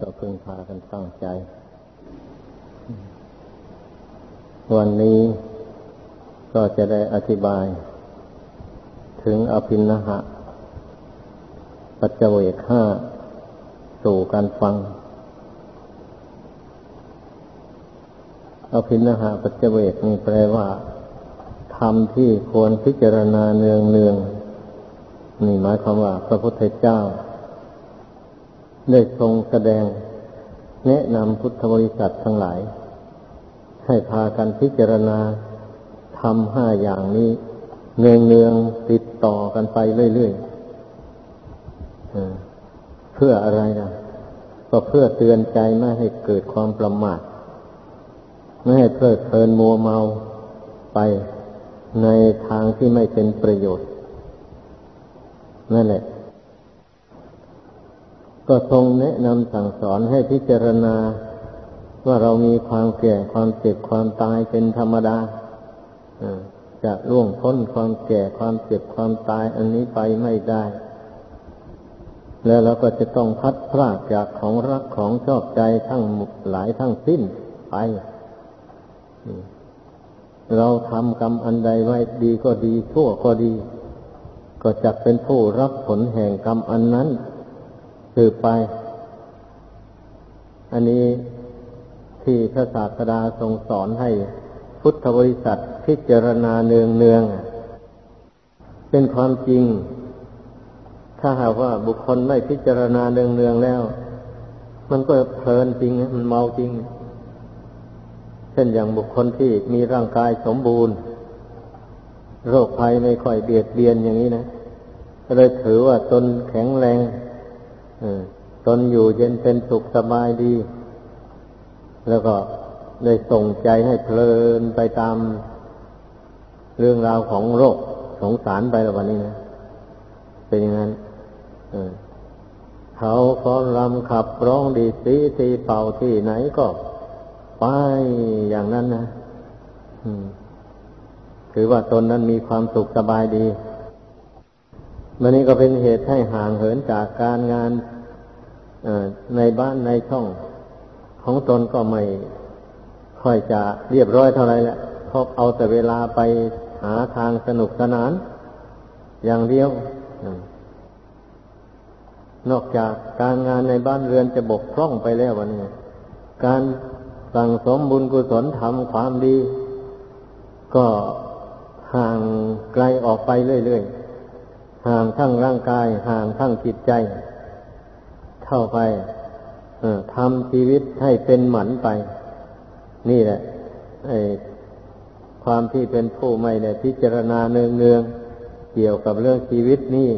ก็พึงพากันตั้งใจ วันนี้ก็จะได้อธิบาย ถึงอภินหะ ปัจเจเวกห้าสู่การฟัง อภินหะปัจเจเวกนี่แปลว่าธรรมที่ควรพิจารณาเนืองเนืองนี่หมายความว่าพระพุทธเจ้า ได้ทรงแสดง แนะนำพุทธบริษัททั้งหลาย ให้พากันพิจารณาทำห้าอย่างนี้เนืองเนืองติดต่อกันไปเรื่อยๆเพื่ออะไรนะก็เพื่อเตือนใจไม่ให้เกิดความประมาทไม่ให้เพลิดเพลินมัวเมาไปในทางที่ไม่เป็นประโยชน์ นั่นแหละ ก็ทรงแนะนำสั่งสอนให้พิจารณา ว่าเรามีความแก่ความเจ็บความตายเป็นธรรมดาจะล่วงพ้นความแก่ความเจ็บความตายอันนี้ไปไม่ได้ แล้วเราก็จะต้องพัดพลากจากของรักของชอบใจทั้งหลายทั้งสิ้นไปเราทำกรรมอันใดไว้ดีก็ดีชั่วก็ดี ก็จะเป็นผู้รับผลแห่งกรรมอันนั้น สืบไป อันนี้ที่พระศาสดาทรงสอนให้พุทธบริษัทพิจารณาเนืองเนืองเป็นความจริง ถ้าหากว่าบุคคลไม่พิจารณาเนืองเนืองแล้ว มันก็เพลินจริงมันเมาจริง เช่นอย่างบุคคลที่มีร่างกายสมบูรณ์ โรคภัยไม่ค่อยเบียดเบียนอย่างนี้นะเลยถือว่าตนแข็งแรง ตนอยู่เย็นเป็นสุขสบายดี แล้วก็เลยส่งใจให้เพลินไปตามเรื่องราวของโรคสงสารไปแล้ววันนี้นะ เป็นอย่างนั้นเขาฟ้อนรำขับร้องดีสีตีเป่าที่ไหนก็ไปอย่างนั้นนะถือว่าตนนั้นมีความสุขสบายดีมันนี้ก็เป็นเหตุให้ห่างเหินจากการงาน ในบ้านในช่องของตนก็ไม่ค่อยจะเรียบร้อยเท่าไรแหละเพราะเอาแต่เวลาไปหาทางสนุกสนาน อย่างเดียวนอกจากการงานในบ้านเรือนจะบกพร่องไปแล้ววันนี้การสั่งสมบุญกุศลทำความดี ก็ห่างไกลออกไปเรื่อยๆห่างทั้งร่างกาย ห่างทั้งจิตใจ เข้าไปทำชีวิตให้เป็นหมันไป นี่แหละความที่เป็นผู้ไม่ได้พิจารณาเนืองๆเกี่ยวกับเรื่องชีวิตนี่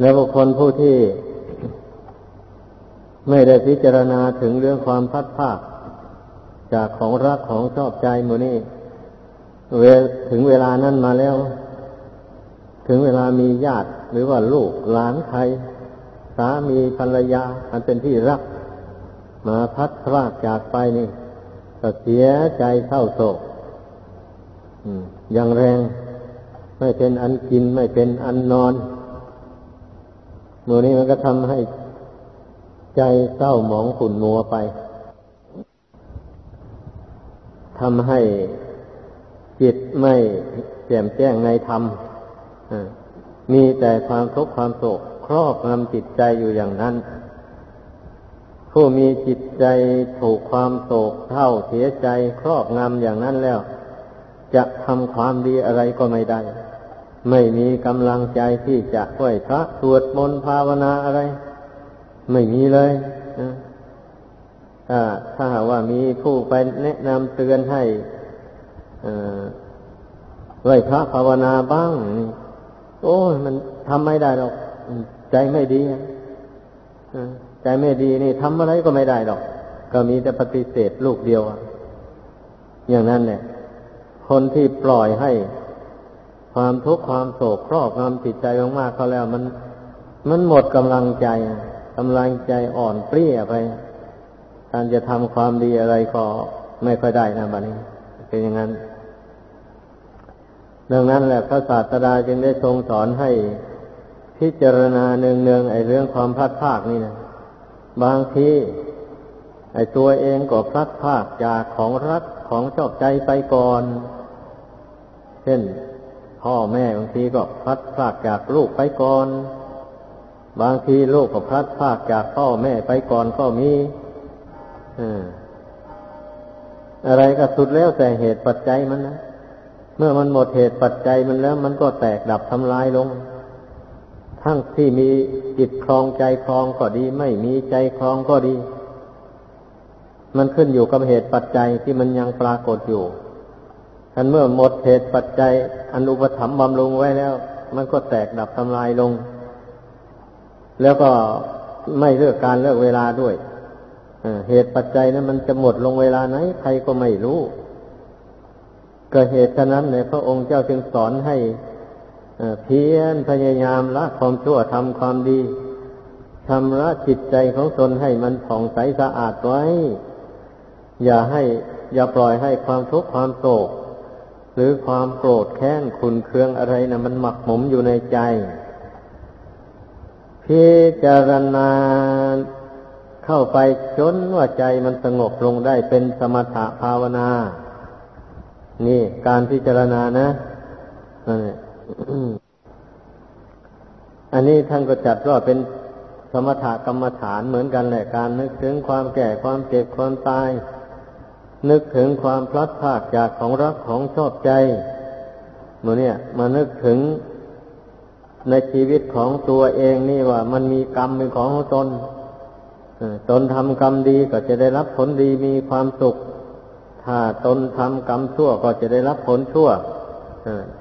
แล้วบุคคลผู้ที่ ไม่ได้พิจารณาถึงเรื่องความพัดภาค จากของรักของชอบใจมูนี่เวถึงเวลานั้นมาแล้ว ถึงเวลามีญาติหรือว่าลูกหลานใคร สามีภรรยาอันเป็นที่รัก มาพัดพลากจากไปนี่ก็เสียใจเศร้าโศกอย่างแรงไม่เป็นอันกินไม่เป็นอันนอนมือนี้มันก็ทำให้ใจเศร้าหมองขุ่นมัวไปทำให้จิตไม่แจ่มแจ้งในธรรมมีแต่ความทุกข์ความโศก ครอบงำจิตใจอยู่อย่างนั้น ผู้มีจิตใจถูกความโศกเท่าเสียใจครอบงำอย่างนั้นแล้ว จะทำความดีอะไรก็ไม่ได้ ไม่มีกำลังใจที่จะไหวพระสวดมนต์ภาวนาอะไร ไม่มีเลยถ้าถ้าหากว่ามีผู้ไปแนะนำเตือนให้ไหวพระภาวนาบ้าง โอ้มันทำไม่ได้หรอก ใจไม่ดีใจไม่ดีนี่ทำอะไรก็ไม่ได้หรอก ก็มีแต่ปฏิเสธลูกเดียวอย่างนั้นเนี่ย คนที่ปล่อยให้ความทุกข์ความโศกครอบงำจิตใจมากๆเขาแล้ว มัน มันหมดกำลังใจกำลังใจอ่อนเปรี้ยไปการจะทำความดีอะไรก็ไม่ค่อยได้นะบัดนี้ เป็นอย่างนั้น ดังนั้นแหละพระศาสดาจึงได้ทรงสอนให้ พิจารณาเนืองๆไอ้เรื่องความพลัดพรากนี่นะบางทีไอ้ตัวเองก็พลัดพรากจากของรักของชอบใจไปก่อน เช่น พ่อแม่บางทีก็พลัดพรากจากลูกไปก่อน บางทีลูกก็พลัดพรากจากพ่อแม่ไปก่อนก็มีอะไรก็สุดแล้วแต่เหตุปัจจัยมันนะเมื่อมันหมดเหตุปัจจัยมันแล้ว มันก็แตกดับทำลายลง ทั้งที่มีจิตคลองใจคลองก็ดี ไม่มีใจคลองก็ดี มันขึ้นอยู่กับเหตุปัจจัยที่มันยังปรากฏอยู่ทันเมื่อหมดเหตุปัจจัยอนุปถัมภ์บำรุงไว้แล้ว มันก็แตกดับทำลายลง แล้วก็ไม่เลือกการเลือกเวลาด้วยเหตุปัจจัยนั้นมันจะหมดลงเวลาไหนใครก็ไม่รู้ ก็เหตุฉะนั้นเนี่ยพระองค์เจ้าจึงสอนให้ เพียรพยายามละความชั่วทำความดีชำระจิตใจของตนให้มันผ่องใสสะอาดไว้ อย่าให้อย่าปล่อยให้ความทุกข์ความโศก หรือความโกรธแค้นขุนเคืองอะไรนะมันหมักหมมอยู่ในใจพิจารณาเข้าไปจนว่าใจมันสงบลงได้เป็นสมถะภาวนา นี่การพิจารณานะ อันนี้ท่านก็จัดว่าเป็นสมถกรรมฐานเหมือนกันแหละการนึกถึงความแก่ความเจ็บความตาย นึกถึงความพลัดพรากจากของรักของชอบใจเมื่อเนี่ย มานึกถึงในชีวิตของตัวเองนี่ว่า มันมีกรรมเป็นของตนตนทำกรรมดีก็จะได้รับผลดีมีความสุข ถ้าตนทำกรรมชั่วก็จะได้รับผลชั่ว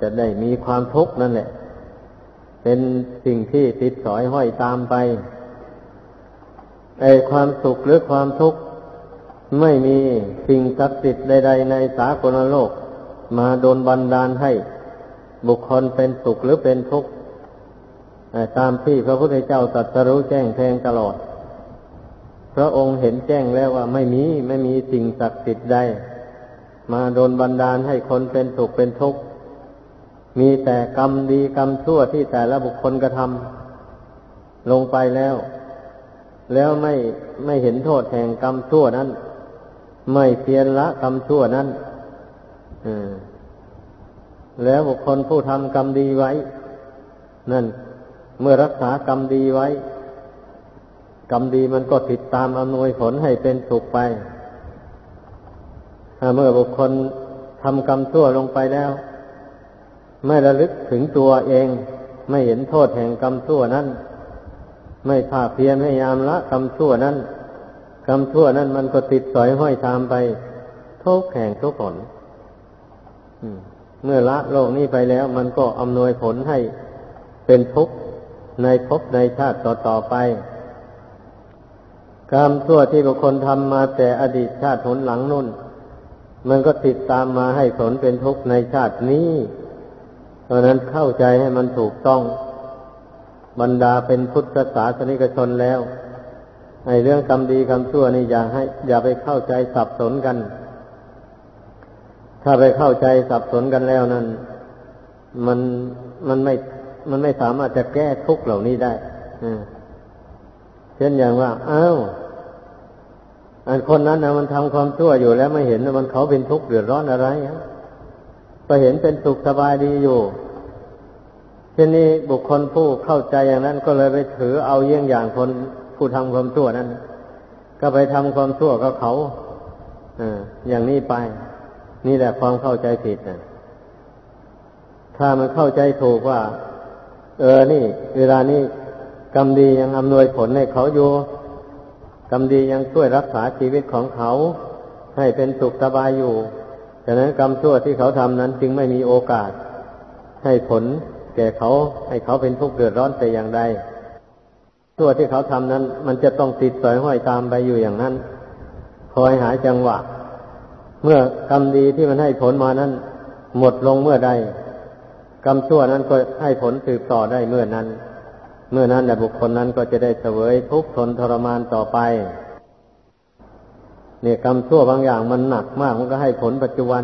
จะได้มีความทุกข์นั่นแหละ เป็นสิ่งที่ติดสอยห้อยตามไปไอความสุขหรือความทุกข์ ไม่มีสิ่งศักดิ์สิทธิ์ใด ๆ ในสากลโลก มาโดนบันดาลให้บุคคลเป็นสุขหรือเป็นทุกข์ตามที่พระพุทธเจ้าตรัสรู้แจ้งแทงตลอด พระองค์เห็นแจ้งแล้วว่าไม่มีไม่มีสิ่งศักดิ์สิทธิ์ใด มาโดนบันดาลให้คนเป็นสุขเป็นทุกข์ มีแต่กรรมดีกรรมชั่วที่แต่ละบุคคลกระทำลงไปแล้ว แล้วไม่ไม่เห็นโทษแห่งกรรมชั่วนั้น ไม่เพียรละกรรมชั่วนั้นแล้วบุคคลผู้ทำกรรมดีไว้ นั่น เมื่อรักษากรรมดีไว้ กรรมดีมันก็ติดตามอำนวยผลให้เป็นสุขไปเมื่อบุคคลทำกรรมชั่วลงไปแล้ว ไม่ระลึกถึงตัวเอง ไม่เห็นโทษแห่งกรรมชั่วนั้น ไม่ภาคเพียรพยายามละกรรมชั่วนั้นกรรมชั่วนั้นมันก็ติดสอยห้อยตามไปทุกแห่งทุกผลเมื่อละโลกนี้ไปแล้ว มันก็อำนวยผลให้เป็นทุกข์ในภพในชาติต่อๆไป กรรมชั่วที่บุคคลทำมาแต่อดีตชาติผลหลังนุ่น มันก็ติดตามมาให้ผลเป็นทุกข์ในชาตินี้ เพราะนั้นเข้าใจให้มันถูกต้องบรรดาเป็นพุทธศาสนิกชนแล้วในเรื่องกรรมดีกรรมชั่วนี่อย่าให้ อย่าไปเข้าใจสับสนกัน ถ้าไปเข้าใจสับสนกันแล้วนั้น มันมันไม่มันไม่สามารถจะแก้ทุกเหล่านี้ได้เช่นอย่างว่าอ้าวอันคนนั้นนะมันทำความชั่วอยู่แล้วไม่เห็นว่ามันเขาเป็นทุกข์เดือดร้อนอะไร ก็เห็นเป็นสุขสบายดีอยู่เช่นนี้บุคคลผู้เข้าใจอย่างนั้นก็เลยไปถือเอาเยี่ยงอย่างคนผู้ทำความชั่วนั้น ก็ไปทำความชั่วกับเขาออย่างนี้ไป นี่แหละความเข้าใจผิดนะถ้ามันเข้าใจถูกว่า เออนี่ เวลานี้กรรมดียังอำนวยผลให้เขาอยู่กรรมดียังช่วยรักษาชีวิตของเขา ให้เป็นสุขสบายอยู่ ฉะนั้นกรรมชั่วที่เขาทำนั้นจึงไม่มีโอกาส ให้ผลแก่เขาให้เขาเป็นทุกข์เดือดร้อนแต่อย่างใดชั่วที่เขาทำนั้น มันจะต้องติดสอยห้อยตามไปอยู่อย่างนั้น คอยหาจังหวะ เมื่อกรรมดีที่มันให้ผลมานั้น หมดลงเมื่อใดกรรมชั่วนั้นก็ให้ผลสืบต่อได้เมื่อนั้น เมื่อนั้นแหละบุคคลนั้นก็จะได้เสวยทุกข์ทนทรมานต่อไป เนี่ยกรรมชั่วบางอย่างมันหนักมาก มันก็ให้ผลปัจจุบัน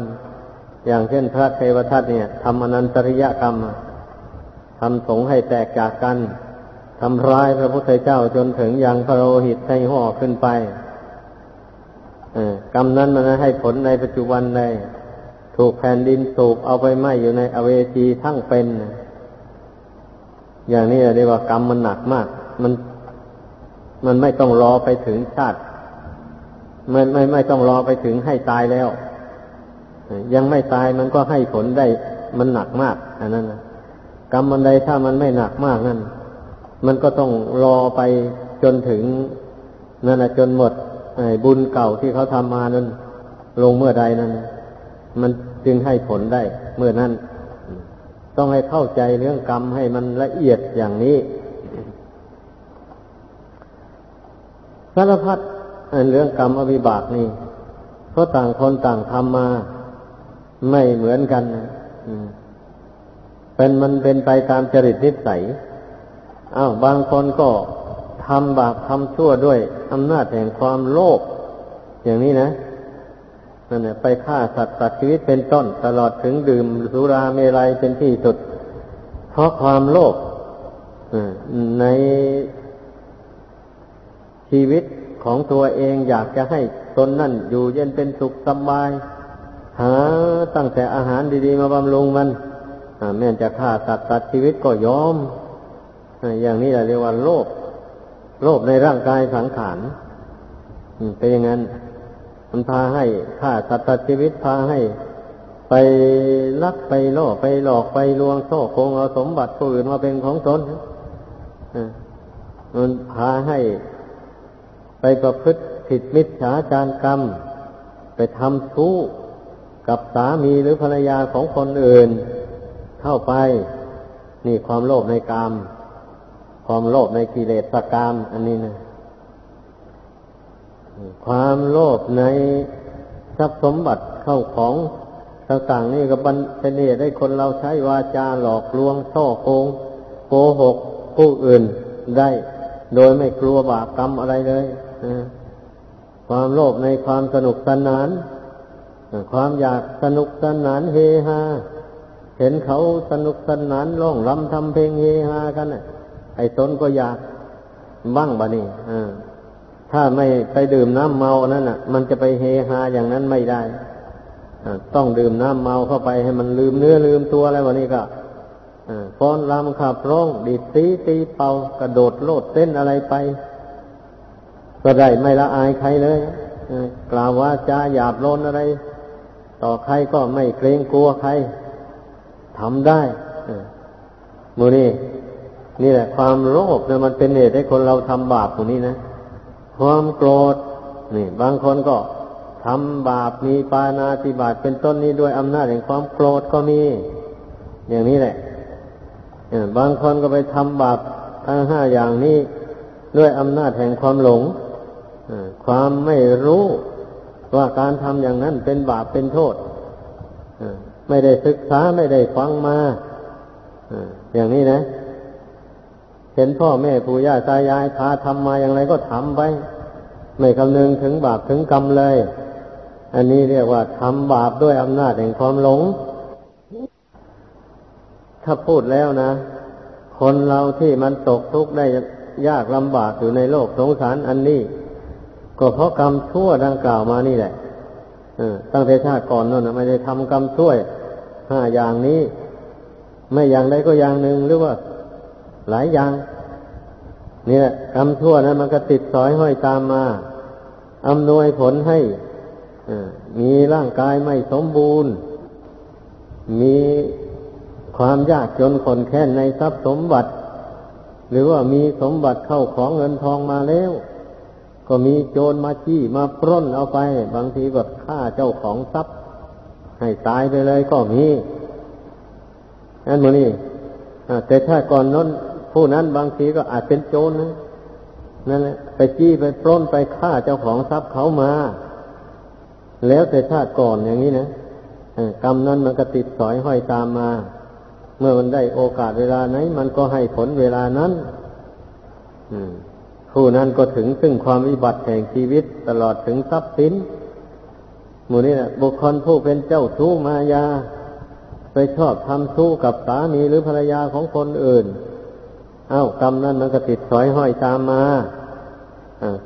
อย่างเช่นพระเทวทัตเนี่ยทำอนันตริยกรรมทำสงให้แตกจากกันทำร้ายพระพุทธเจ้าจนถึงยังพระโลหิตใส่ห่อขึ้นไปกรรมนั้นมันให้ผลในปัจจุบันเลยถูกแผ่นดินสูบเอาไปไหมอยู่ในอเวจีทั้งเป็น อย่างนี้เรียกว่ากรรมมันหนักมาก มัน มันไม่ต้องรอไปถึงชาติ ไม่ไม่ไม่ต้องรอไปถึงให้ตายแล้ว ยังไม่ตายมันก็ให้ผลได้ มันหนักมากอันนั้นกรรมมันใดถ้ามันไม่หนักมากนั่นมันก็ต้องรอไปจนถึงนั่นแหะจนหมดบุญเก่าที่เขาทำมานั้น ลงเมื่อใดนั้น มันจึงให้ผลได้ เมื่อนั้น ต้องให้เข้าใจเรื่องกรรมให้มันละเอียดอย่างนี้สารพัด เรื่องกรรมอวิบากนี่เพราะต่างคนต่างทำมา ไม่เหมือนกันเป็นมันเป็นไปตามจริตนิสัยอ้าวบางคนก็ทำบาปทำชั่วด้วยอำนาจแห่งความโลภอย่างนี้นะนั่นแหละไปฆ่าสัตว์ตัดชีวิตเป็นต้น ตลอดถึงดื่มสุราเมลัยเป็นที่สุด เพราะความโลภในชีวิต ของตัวเองอยากจะให้ตนนั่นอยู่เย็นเป็นสุขสบาย หาตั้งแต่อาหารดีๆมาบำรุงมันแม้จะฆ่าสัตว์ตัดชีวิตก็ยอม อย่างนี้เรียกว่าโลภโลภในร่างกายสังขารเป็นอย่างนั้น มันพาให้ฆ่าสัตว์ชีวิตพาให้ ไปลักไปล่อไปหลอกไปลวงโซ่โกงเอาสมบัติผู้อื่นมาเป็นของตนมันพาให้ ไปประพฤติผิดมิจฉาจารกรรม ไปทำชู้กับสามีหรือภรรยาของคนอื่น เข้าไป นี่ความโลภในกรรม ความโลภในกิเลสกรรม อันนี้นะความโลภในทรัพย์สมบัติเข้าของต่างๆนี่ก็บันเป็นเหตุให้คนเราใช้วาจาหลอกลวงช่อโกงโกหกผู้อื่นได้ โดยไม่กลัวบาปกรรมอะไรเลย ความโลภในความสนุกสนาน ความอยากสนุกสนานเฮฮา เห็นเขาสนุกสนานร้องรำทำเพลงเฮฮากันไอ้ตนก็อยากบ้างบะนี่ถ้าไม่ไปดื่มน้ำเมานั่นน่ะ มันจะไปเฮฮาอย่างนั้นไม่ได้ต้องดื่มน้ำเมาเข้าไปให้มันลืมเนื้อลืมตัวอะไรวะนี่ก็ฟ้อนรำขับร้องดีดตีตีเป่ากระโดดโลดเต้นอะไรไป ก็ได้ไม่ละอายใครเลยกล่าวว่าจะหยาบโลนอะไร ต่อใครก็ไม่เกรงกลัวใครทำได้มูนี่นี่แหละ ความโลภเนี่ยมันเป็นเหตุให้คนเราทำบาปตรงนี้นะ ความโกรธนี่ บางคนก็ทำบาปมีปานาติบาตเป็นต้นนี้ด้วยอำนาจแห่งความโกรธก็มี อย่างนี้แหละบางคนก็ไปทำบาปทั้งห้าอย่างนี้ด้วยอำนาจแห่งความหลง ความไม่รู้ว่าการทำอย่างนั้นเป็นบาปเป็นโทษไม่ได้ศึกษาไม่ได้ฟังมาอย่างนี้นะ เห็นพ่อแม่ปู่ย่าตายายพาทำมาอย่างไรก็ทำไป ไม่คำนึงถึงบาปถึงกรรมเลย อันนี้เรียกว่าทำบาปด้วยอำนาจแห่งความหลง ถ้าพูดแล้วนะ คนเราที่มันตกทุกข์ได้ยากลำบากอยู่ในโลกสงสารอันนี้ ก็เพราะกรรมชั่วดังกล่าวมานี่แหละตั้งแต่ชาติก่อนนั่นไม่ได้ทำกรรมชั่วห้าอย่างนี้ ไม่อย่างใดก็อย่างหนึ่งหรือว่า หลายอย่างเนี่ยกรรมชั่วนั้นมันก็ติดสอยห้อยตามมาอำนวยผลให้มีร่างกายไม่สมบูรณ์ มีความยากจนขนแค้นในทรัพย์สมบัติ หรือว่ามีสมบัติเข้าของเงินทองมาแล้ว ก็มีโจรมาจี้มาปล้นเอาไป บางทีก็ฆ่าเจ้าของทรัพย์ ให้ตายไปเลยก็มีนั่นโมนี่แต่ถ้าก่อนนั้นผู้นั้นบางทีก็อาจเป็นโจรนะนั่นแหละไปจี้ไปปล้นไปฆ่าเจ้าของทรัพย์เขามา แล้วแต่ชาติก่อนอย่างนี้นะกรรมนั้นมันก็ติดสอยห้อยตามมา เมื่อมันได้โอกาสเวลาไหน มันก็ให้ผลเวลานั้น ผู้นั้นก็ถึงซึ่งความวิบัติแห่งชีวิตตลอดถึงทรัพย์สินหมู่นี้นะบุคคลผู้เป็นเจ้าชู้มายา ไปชอบทำสู้กับสามีหรือภรรยาของคนอื่น เอา้ากรรมนั้นมันก็ติดสอยห้อยตามมา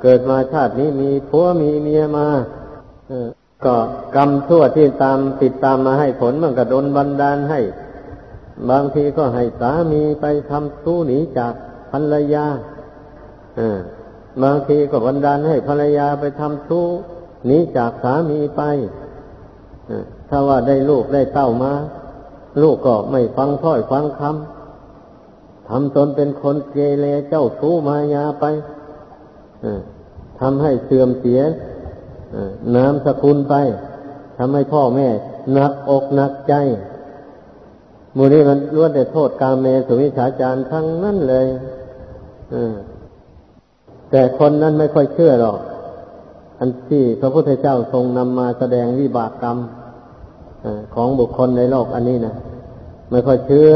เกิดมาชาตินี้มีผัวมีเมียมาก็กรรมชั่วที่ตามติดตามมาให้ผลมันก็โดนบันดาลให้ บางทีก็ให้สามีไปทำสู้หนีจากภรรยา บางทีก็บันดาลให้ภรรยาไปทำสู้หนีจากสามีไปถ้าว่าได้ลูกได้เต้ามา ลูกก็ไม่ฟังพ่อยฟังคำทำตนเป็นคนเกเรเจ้าชู้มายาไปทำให้เสื่อมเสียน้ำสกุลไปทำให้พ่อแม่หนักอกหนักใจมูนี้มันล้วนแต่โทษกาเมสุวิชาจารย์ทั้งนั้นเลย แต่คนนั้นไม่ค่อยเชื่อหรอก อันที่พระพุทธเจ้าทรงนำมาแสดงวิบากกรรมของบุคคลในโลกอันนี้นะไม่ค่อยเชื่อ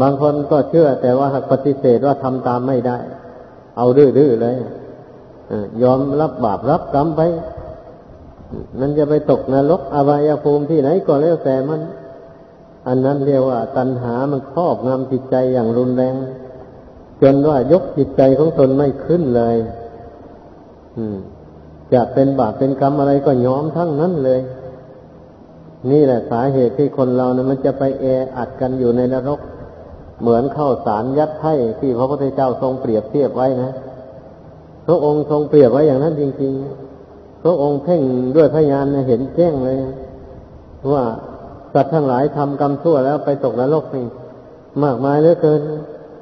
บางคนก็เชื่อ แต่ว่าปฏิเสธว่าทำตามไม่ได้ เอาดื้อๆเลยยอมรับบาปรับกรรมไป มันจะไปตกนรกอบายภูมิที่ไหนก็แล้วแต่มัน อันนั้นเรียกว่า ตัณหามันครอบงำจิตใจอย่างรุนแรง จนว่ายกจิตใจของตนไม่ขึ้นเลย อืมจะเป็นบาปเป็นกรรมอะไรก็ยอมทั้งนั้นเลย นี่แหละสาเหตุที่คนเรานะมันจะไปแออัดกันอยู่ในนรก เหมือนเข้าสารยัดไถ่ที่พระพุทธเจ้าทรงเปรียบเทียบไว้นะพระองค์ทรงเปรียบไว้อย่างนั้นจริง ๆ พระองค์เพ่งด้วยพยานเห็นแจ้งเลย ว่าสัตว์ทั้งหลายทำกรรมชั่วแล้วไปตกนรกนี่มากมายเหลือเกิน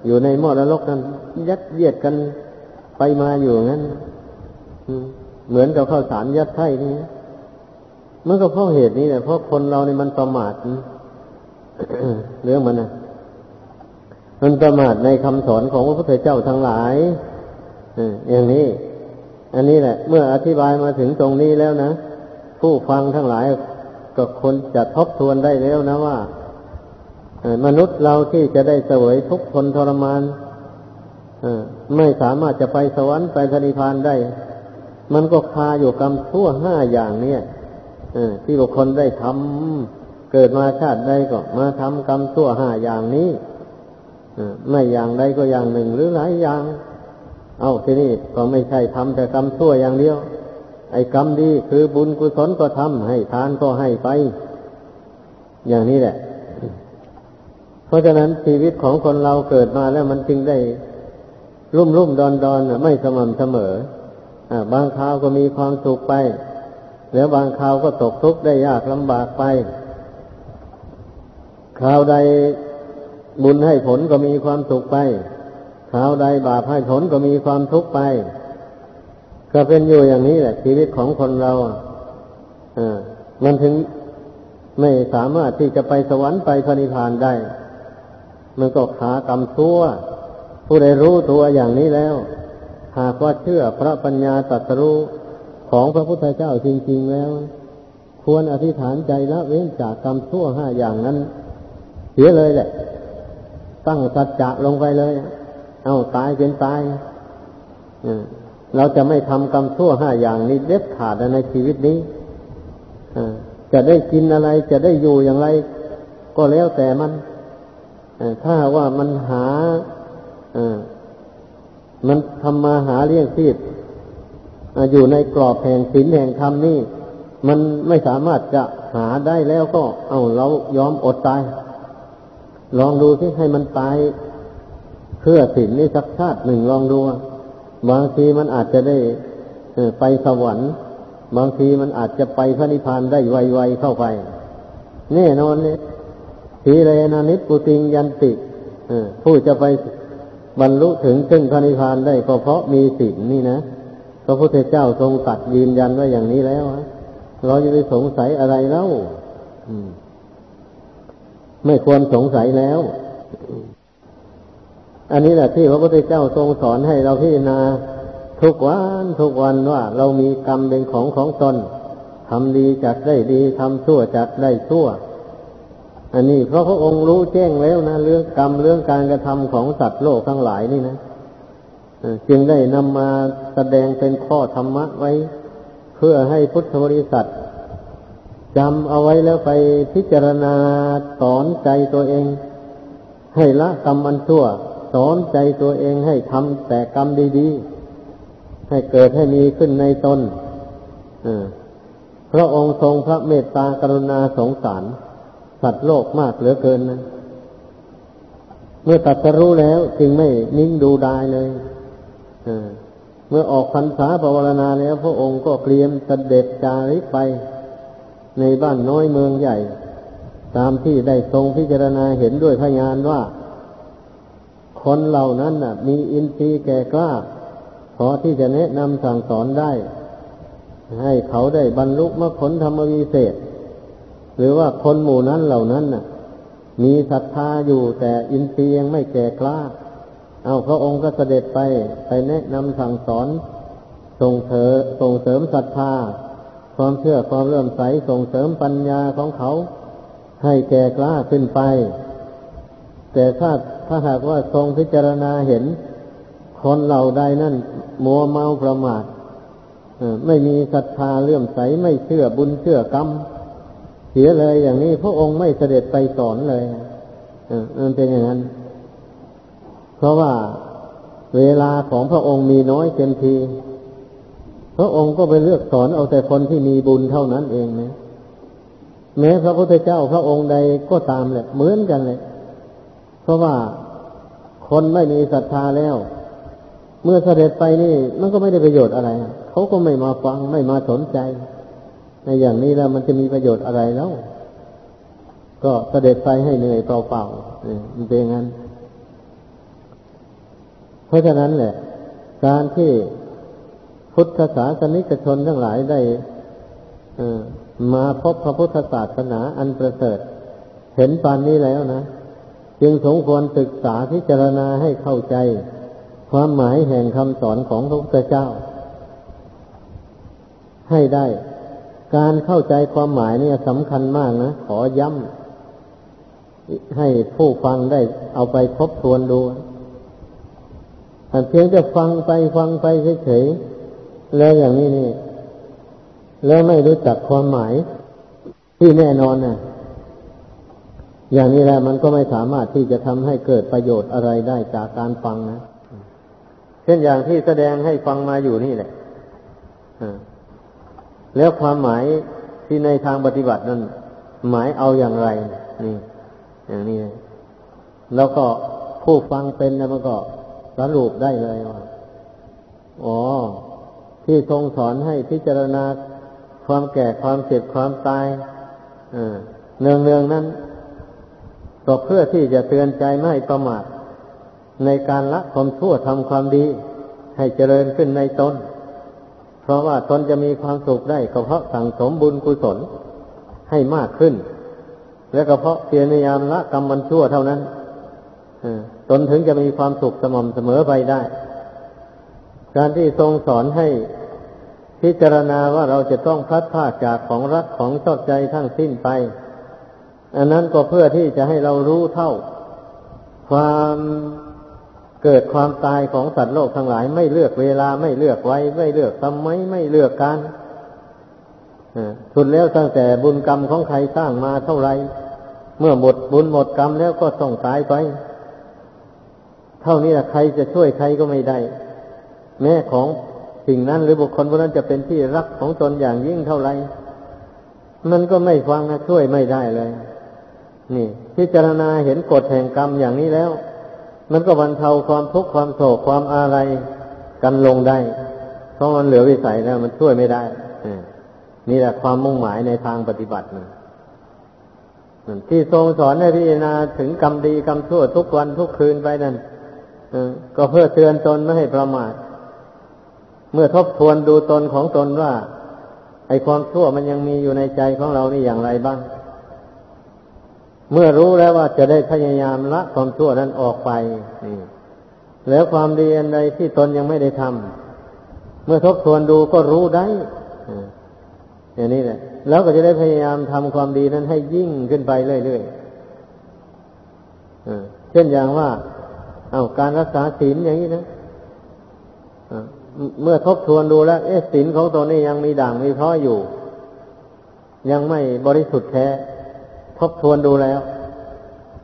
อยู่ในหม้อนรกนั้น ยัดเยียดกันไปมาอยู่งั้นเหมือนกับข้าวสารยัดไถ่นี่เมื่อก็เพราะเหตุนี้แหละเพราะคนเรานี่มันประมาทเรื่องมันนะมันประมาทในคำสอนของพระพุทธเจ้าทั้งหลายอย่างนี้ อันนี้แหละ เมื่ออธิบายมาถึงตรงนี้แล้วนะผู้ฟังทั้งหลายก็คนจะทบทวนได้แล้วนะว่า มนุษย์เราที่จะได้เสวยทุกคนทรมานไม่สามารถจะไปสวรรค์ไปพนิพานได้ มันก็คาอยู่กรรมชั่วห้าอย่างเนี่ยที่บุคคลได้ทำเกิดมาชาติใดก็มาทำกรรมชั่วห้าอย่างนี้ไม่อย่างใดก็อย่างหนึ่งหรือหลายอย่าง เอาทีนี้ก็ไม่ใช่ทำแต่กรรมชั่วอย่างเดียว ไอ้กรรมดีคือบุญกุศลก็ทำให้ทานก็ให้ไป อย่างนี้แหละ ราะฉะนั้นชีวิตของคนเราเกิดมาแล้วมันจึงได้รุ่มรุ่มดอนดอนไม่สม่ำเสมอบางคราวก็มีความสุขไป แล้วบางคราวก็ตกทุกข์ได้ยากลำบากไป คราวใดบุญให้ผลก็มีความสุขไป คราวใดบาปให้ผลก็มีความทุกข์ไป ก็เป็นอยู่อย่างนี้แหละ ชีวิตของคนเราอ่ามันถึงไม่สามารถที่จะไปสวรรค์ไปพระนิพพานได้ มันก็ขากรรมชั่วผู้ใดรู้ตัวอย่างนี้แล้ว หากว่าเชื่อพระปัญญาตรัสรู้ของพระพุทธเจ้าจริง ๆแล้ว ควรอธิษฐานใจละเว้นจากกรรมชั่วห้าอย่างนั้น เสียเลยแหละ ตั้งสัจจะลงไปเลย เอาตายเป็นตายเราจะไม่ทำกรรมชั่วห้าอย่างนี้เด็ดขาดในชีวิตนี้จะได้กินอะไรจะได้อยู่อย่างไร ก็แล้วแต่มัน ถ้าว่ามันหามันทำมาหาเลี้ยงชีพอยู่ในกรอบแห่งศีลแห่งธรรมนี่ มันไม่สามารถจะหาได้แล้วก็ เอาเรายอมอดตาย ลองดูที่ให้มันตายเพื่อสิ่งนี้สักชาติหนึ่งลองดูบางทีมันอาจจะได้ไปสวรรค์ บางทีมันอาจจะไปพระนิพพานได้ไวๆเข้าไปแน่นอนเลย ทีเรนานิปุติงยันติผู้จะไปบรรลุถึงซึ่งพระนิพพานได้ก็เพราะมีศีลนี่นะพระพุทธเจ้าทรงตัดยืนยันว่าอย่างนี้แล้วเราจะไปสงสัยอะไรแล้วไม่ควรสงสัยแล้ว อันนี้แหละที่พระพุทธเจ้าทรงสอนให้เราพิจารณาทุกวันทุกวันว่า เรามีกรรมเป็นของของตนทำดีจัดได้ดีทำชั่วจัดได้ชั่ว อันนี้เพราะพระองค์รู้แจ้งแล้วนะเรื่องกรรมเรื่องการกระทำของสัตว์โลกทั้งหลายนี่นะจึงได้นำมาแสดงเป็นข้อธรรมะไว้ เพื่อให้พุทธบริษัทจำเอาไว้แล้วไปพิจารณาสอนใจตัวเอง ให้ละกรรมมันชั่ว สอนใจตัวเองให้ทำแต่กรรมดีๆ ให้เกิดให้มีขึ้นในตนพระองค์ทรงพระเมตตากรุณาสงสาร สัตว์โลกมากเหลือเกินนะ เมื่อตัดสรู้แล้วจึงไม่นิ่งดูดายเลยเมื่อออกพรรษาภาวนาแล้ว พระองค์ก็เตรียมเสด็จจาริกไป ในบ้านน้อยเมืองใหญ่ ตามที่ได้ทรงพิจารณาเห็นด้วยพยานว่า คนเหล่านั้นน่ะมีอินทรีย์แก่กล้าพอที่จะแนะนำสั่งสอนได้ ให้เขาได้บรรลุมรรคผลธรรมวิเศษ หรือว่าคนหมู่นั้นเหล่านั้นน่ะ มีศรัทธาอยู่แต่อินทรีย์ยังไม่แก่กล้า เอาพระองค์ก็เสด็จไปไปแนะนำสั่งสอน ส่งเสริมส่งเสริมศรัทธา ความเชื่อความเริ่มใสส่งเสริมปัญญาของเขา ให้แก่กล้าขึ้นไป แต่ถ้าถ้าหากว่าทรงพิจารณาเห็น คนเหล่าใดนั่นมัวเมาประมาทไม่มีศรัทธาเลื่อมใสไม่เชื่อบุญเชื่อกรรม เสียเลยอย่างนี้พระองค์ไม่เสด็จไปสอนเลยมันเป็นอย่างนั้น เพราะว่าเวลาของพระองค์มีน้อยเต็มที พระองค์ก็ไปเลือกสอนเอาแต่คนที่มีบุญเท่านั้นเองนะแม้พระพุทธเจ้าพระองค์ใดก็ตามแหละเหมือนกันเลย เพราะว่าคนไม่มีศรัทธาแล้ว เมื่อเสด็จไปนี่ มันก็ไม่ได้ประโยชน์อะไร เขาก็ไม่มาฟังไม่มาสนใจ ในอย่างนี้แล้วมันจะมีประโยชน์อะไรแล้ว ก็เสด็จไปให้เหนื่อยเปล่าๆมันเป็นอย่างนั้น เพราะฉะนั้นแหละ การที่พุทธศาสนิกชนทั้งหลายได้มาพบพระพุทธศาสนาอันประเสริฐ เห็นปานนี้แล้วนะ จึงสมควรศึกษาพิจารณาให้เข้าใจ ความหมายแห่งคำสอนของพระพุทธเจ้า ให้ได้ การเข้าใจความหมายเนี่ยสำคัญมากนะ ขอย้ำให้ผู้ฟังได้เอาไปทบทวนดูเพียงแต่ฟังไปฟังไปเฉยๆแล้วอย่างนี้นี่ แล้วไม่รู้จักความหมายที่แน่นอนนะอย่างนี้แหละมันก็ไม่สามารถที่จะทำให้เกิดประโยชน์อะไรได้จากการฟังนะ เช่นอย่างที่แสดงให้ฟังมาอยู่นี่แหละ แล้วความหมายที่ในทางปฏิบัตินั้น หมายเอาอย่างไร นี่ อย่างนี้ แล้วก็ผู้ฟังเป็นแล้วมันก็สรุปได้เลยว่าอ๋อ ที่ทรงสอนให้พิจารณาความแก่ความเจ็บความตายเนืองเนืองนั้นก็เพื่อที่จะเตือนใจไม่ประมาทในการละความชั่วทำความดี ให้เจริญขึ้นในตน ราะว่าตนจะมีความสุขได้ก็เพราะสั่งสมบุญกุศลให้มากขึ้น และก็เพราะเพียรพยายามละกรรมมันชั่วเท่านั้นตนถึงจะมีความสุขสม่ำเสมอไปได้ การที่ทรงสอนให้พิจารณาว่าเราจะต้องพัดพาจากของรักของชอบใจทั้งสิ้นไป อันนั้นก็เพื่อที่จะให้เรารู้เท่า ความ เกิดความตายของสัตว์โลกทั้งหลาย ไม่เลือกเวลาไม่เลือกไว้ ไม่เลือกทำไมไม่เลือกการสุดแล้วตั้งแต่บุญกรรมของใครสร้างมาเท่าไร เมื่อหมดบุญหมดกรรมแล้วก็ต้องตายไป เท่านี้ใครจะช่วยใครก็ไม่ได้ แม้ของสิ่งนั้นหรือบุคคลคนนั้นจะเป็นที่รักของตนอย่างยิ่งเท่าไร มันก็ไม่ฟังช่วยไม่ได้เลย นี่ พิจารณาเห็นกฎแห่งกรรมอย่างนี้แล้ว มันก็บรรเทาความทุกข์ความโศกความอาลัยกันลงได้ เพราะมันเหลือวิสัยแล้วมันช่วยไม่ได้นี่แหละความมุ่งหมายในทางปฏิบัตินะที่ทรงสอนให้พิจารณาถึงกรรมดีกรรมชั่วทุกวันทุกคืนไปนั่นก็เพื่อเตือนตนไม่ให้ประมาทเมื่อทบทวนดูตนของตนว่า ไอ้ความชั่วมันยังมีอยู่ในใจของเรานี่อย่างไรบ้าง เมื่อรู้แล้วว่าจะได้พยายามละความชั่วนั้นออกไปนี่แล้วความดีอันใดที่ตนยังไม่ได้ทำเมื่อทบทวนดูก็รู้ได้อย่างนี้แหละแล้วก็จะได้พยายามทำความดีนั้นให้ยิ่งขึ้นไปเรื่อยๆเช่นอย่างว่า เอาการรักษาศีลอย่างนี้นะเมื่อทบทวนดูแล้ว เอ๊ะศีลของตนนี่ยังมีด่างมีเพราะอยู่ ยังไม่บริสุทธิ์แท้ บทวนดูแล้ว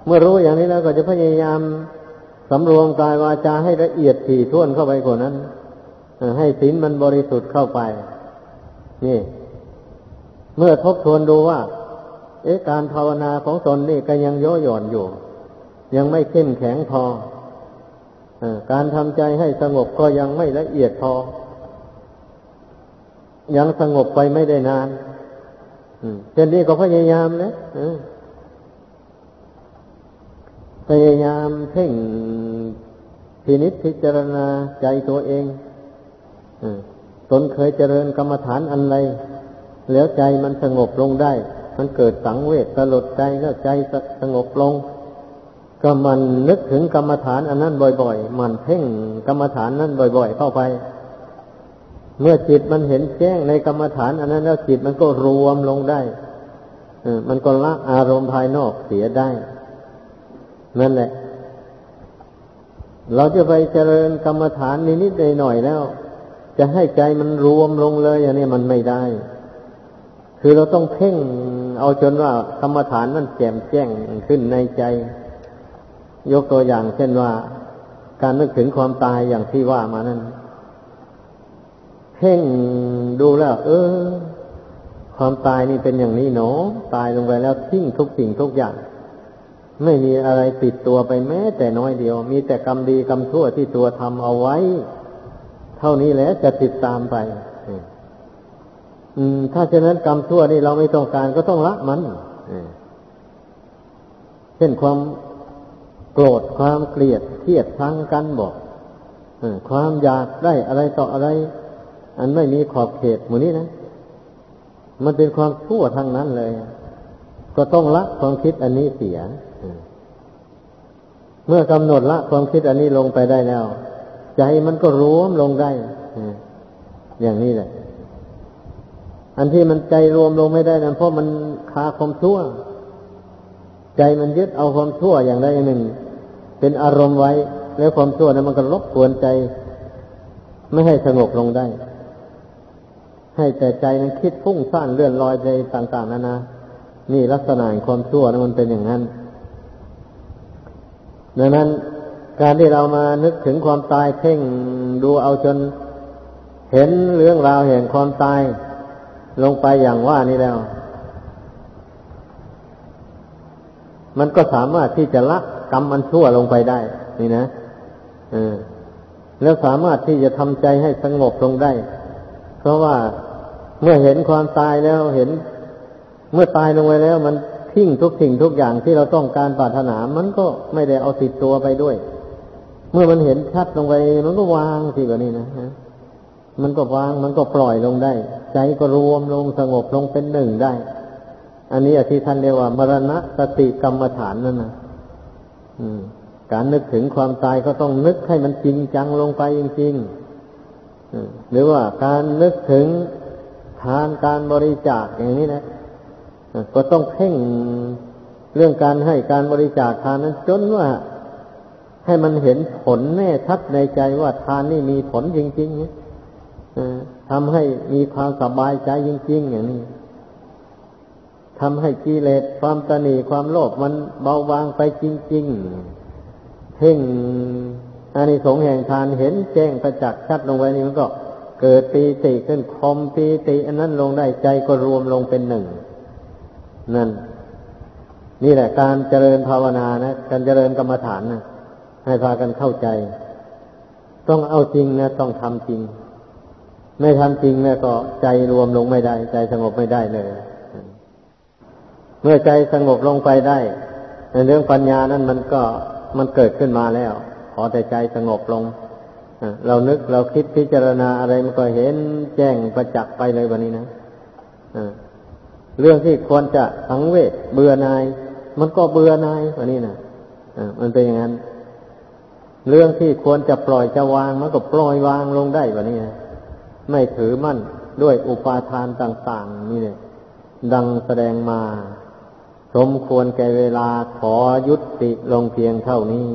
เมื่อรู้อย่างนี้แล้วก็จะพยายามสำรวมกายวาจาให้ละเอียดถี่ถ้วนเข้าไปกว่านั้นให้ศีลมันบริสุทธิ์เข้าไป นี่ เมื่อทบทวนดูว่า เอ๊ะการภาวนาของตนนี่ก็ยังโยหย่อนอยู่ ยังไม่เข้มแข็งพออการทำใจให้สงบก็ยังไม่ละเอียดพอ ยังสงบไปไม่ได้นาน เช่นนี้ก็พยายามนะพยายามเพ่งพินิจพิจารณาใจตัวเองตนเคยเจริญกรรมฐานอันไร แล้วใจมันสงบลงได้ มันเกิดสังเวชสลดใจแล้วใจสงบลง ก็มันนึกถึงกรรมฐานอันนั้นบ่อย ๆ มันเพ่งกรรมฐานนั้นบ่อย ๆ เข้าไป เมื่อจิตมันเห็นแจ้งในกรรมฐานอันนั้นแล้วจิตมันก็รวมลงได้มันก็ละอารมณ์ภายนอกเสียได้ นั่นแหละ เราจะไปเจริญกรรมฐานนิดๆหน่อยๆแล้ว จะให้ใจมันรวมลงเลยอย่างนี้มันไม่ได้ คือเราต้องเพ่งเอาจนว่ากรรมฐานนั่นแจ่มแจ้งขึ้นในใจ ยกตัวอย่างเช่นว่า การนึกถึงความตายอย่างที่ว่ามานั้น เพ่งดูแล้ว เออ ความตายนี่เป็นอย่างนี้เนาะตายลงไปแล้วทิ้งทุกสิ่งทุกอย่าง ไม่มีอะไรติดตัวไปแม้ แต่น้อยเดียว มีแต่กรรมดีกรรมชั่วที่ตัวทำเอาไว้ เท่านี้แหละจะติดตามไป อืม ถ้าฉะนั้นกรรมชั่วนี่เราไม่ต้องการก็ต้องละมันเช่นความโกรธความเกลียดเครียดทั้งกันบอกความอยากได้อะไรต่ออะไร อันไม่มีขอบเขตหมูนี้นะมันเป็นความชั่วทั้งนั้นเลย ก็ต้องละความคิดอันนี้เสีย เมื่อกำหนดละความคิดอันนี้ลงไปได้แล้ว ใจมันก็รวมลงได้อย่างนี้แหละ อันที่มันใจรวมลงไม่ได้นั้นเพราะมันคาความชั่ว ใจมันยึดเอาความชั่วอย่างใดอย่างหนึ่ง เป็นอารมณ์ไว้ แล้วความชั่วนั้นมันก็ลบกวนใจ ไม่ให้สงบลงได้ ให้แต่ใจนั้นคิดฟุ้งซ่านเลื่อนลอยไปต่าง ๆนานานี่ลักษณะความชั่วนั้นมันเป็นอย่างนั้น ดังนั้นการที่เรามานึกถึงความตายเพ่งดูเอาจนเห็นเรื่องราวแห่งความตายลงไปอย่างว่านี้แล้ว มันก็สามารถที่จะละกรรมมันชั่วลงไปได้ นี่นะอแล้วสามารถที่จะทำใจให้สงบลงได้ เพราะว่า เมื่อเห็นความตายแล้วเห็น เมื่อตายลงไปแล้ว มันทิ้งทุกสิ่งทุกอย่างที่เราต้องการปรารถนา มันก็ไม่ได้เอาติดตัวไปด้วย เมื่อมันเห็นชัดลงไป มันก็วางที่แบบนี้นะมันก็วางมันก็ปล่อยลงได้ ใจก็รวมลงสงบลงเป็นหนึ่งได้ อันนี้อธิท่านเรียกว่ามรณะสติกรรมฐานนั่นนะการนึกถึงความตายก็ต้องนึกให้มันจริงจังลงไปจริงๆหรือว่าการนึกถึง ทานการบริจาคอย่างนี้นะก็ต้องเพ่งเรื่องการให้การบริจาคทานนั้นจนว่าให้มันเห็นผลแน่ชัดในใจว่าทานนี่มีผลจริงๆทำให้มีความสบายใจจริง ๆ อย่างนี้ทำให้กิเลสความตนีความโลภมันเบาบางไปจริง ๆ เพ่งอานิสงส์แห่งทานเห็นแจ้งประจักษ์ชัดลงไปนี่มันก็ เกิดปีติขึ้นคมปีติ อันนั้นลงได้ใจก็รวมลงเป็นหนึ่ง นั่น นี่แหละการเจริญภาวนานะ การเจริญกรรมฐานนะให้พากันเข้าใจ ต้องเอาจริงนะต้องทำจริง ไม่ทำจริงนะก็ใจรวมลงไม่ได้ ใจสงบไม่ได้เลย เมื่อใจสงบลงไปได้ในเรื่องปัญญานั้นมันก็มันเกิดขึ้นมาแล้ว ขอแต่ใจสงบลง เรานึกเราคิดพิจารณาอะไรมันก็เห็นแจ้งประจักษ์ไปเลยวันนี้นะเรื่องที่ควรจะสังเวชเบื่อนาย มันก็เบื่อนายวันนี้นะอ่ามันเป็นอย่างนั้น เรื่องที่ควรจะปล่อยจะวาง มันก็ปล่อยวางลงได้วันนี้นะไม่ถือมั่นด้วยอุปาทานต่าง ๆ นี่เนี่ยดังแสดงมา สมควรแก่เวลาขอยุติลงเพียงเท่านี้